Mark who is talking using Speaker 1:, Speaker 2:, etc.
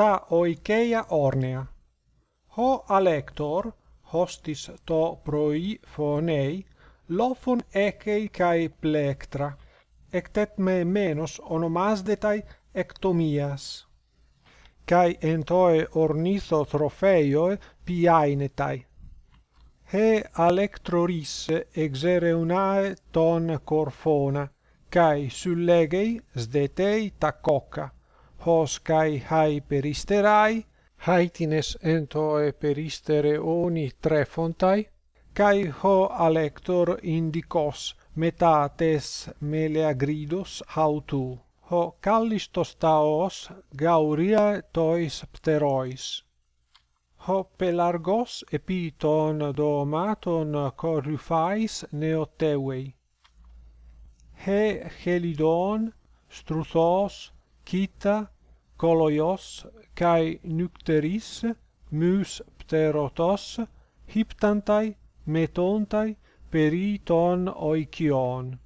Speaker 1: ta oikeia ornea. Ho alector, hostis to proi phonei, lophon ekei kai plectra, ectet me menos onomasdetai ectomias. Kai entoe ornitho trofeioe piainetai. He alectroris exereunae ton corfona, kai sullegei sdetei tacocca hos kai hai peristerai. Haitines ento peristere oni tre fontai. Kai ho alector indicos metates meleagridos hautu ho callistos taos gauria tois pterois. Ho pelargos epiton domaton coryphais neoteuei. He helidon struthos kita, koloios, kai nycteris, mus pterotos, hyptantai, metontai, periton oikion.